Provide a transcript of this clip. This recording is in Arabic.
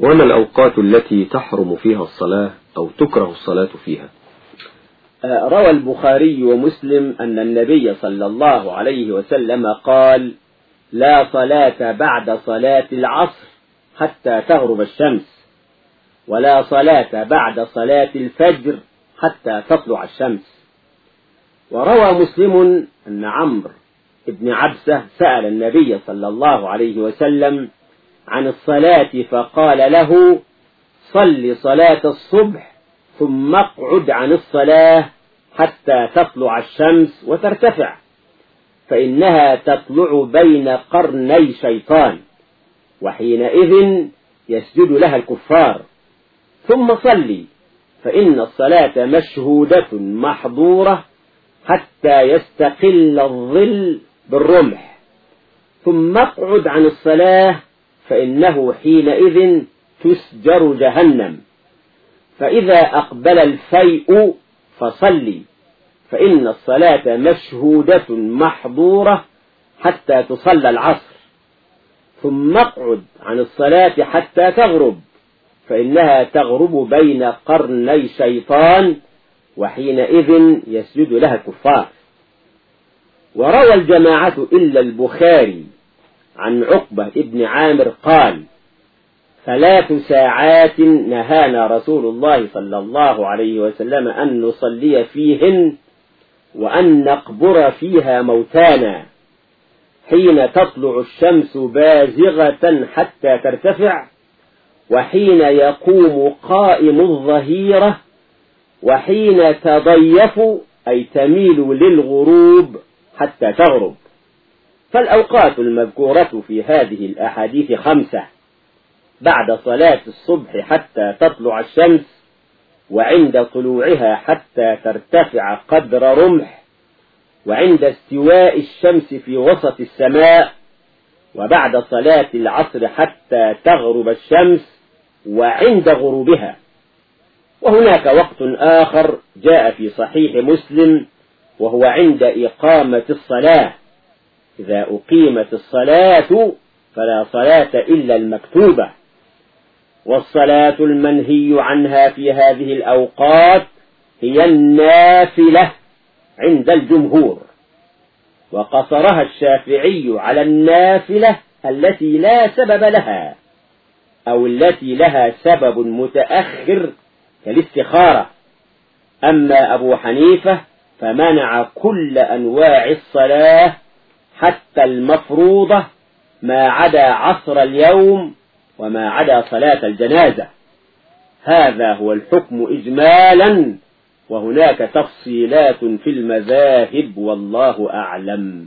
وما الأوقات التي تحرم فيها الصلاة أو تكره الصلاة فيها؟ روى البخاري ومسلم أن النبي صلى الله عليه وسلم قال لا صلاة بعد صلاة العصر حتى تغرب الشمس ولا صلاة بعد صلاة الفجر حتى تطلع الشمس. وروى مسلم أن عمرو بن عبسة سأل النبي صلى الله عليه وسلم عن الصلاة فقال له صل صلاة الصبح ثم اقعد عن الصلاة حتى تطلع الشمس وترتفع فإنها تطلع بين قرني شيطان وحينئذ يسجد لها الكفار ثم صلي فإن الصلاة مشهودة محظورة حتى يستقل الظل بالرمح ثم اقعد عن الصلاة فإنه حينئذ تسجر جهنم. فإذا أقبل الفيء فصلي فإن الصلاة مشهودة محظورة حتى تصلى العصر. ثم اقعد عن الصلاة حتى تغرب فإنها تغرب بين قرني شيطان وحينئذ يسجد لها الكفار. وروى الجماعة إلا البخاري عن عقبة ابن عامر قال ثلاث ساعات نهانا رسول الله صلى الله عليه وسلم أن نصلي فيهن وأن نقبر فيها موتانا حين تطلع الشمس بازغة حتى ترتفع وحين يقوم قائم الظهيرة وحين تضيف أي تميل للغروب حتى تغرب. فالأوقات المذكورة في هذه الأحاديث خمسة بعد صلاة الصبح حتى تطلع الشمس وعند طلوعها حتى ترتفع قدر رمح وعند استواء الشمس في وسط السماء وبعد صلاة العصر حتى تغرب الشمس وعند غروبها. وهناك وقت آخر جاء في صحيح مسلم وهو عند إقامة الصلاة. إذا أقيمت الصلاة فلا صلاة إلا المكتوبة. والصلاة المنهي عنها في هذه الأوقات هي النافلة عند الجمهور. وقصرها الشافعي على النافلة التي لا سبب لها أو التي لها سبب متأخر كالاستخارة. أما أبو حنيفة فمنع كل أنواع الصلاة حتى المفروضة ما عدا عصر اليوم وما عدا صلاة الجنازة. هذا هو الحكم إجمالا وهناك تفصيلات في المذاهب والله أعلم.